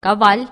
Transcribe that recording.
коваль.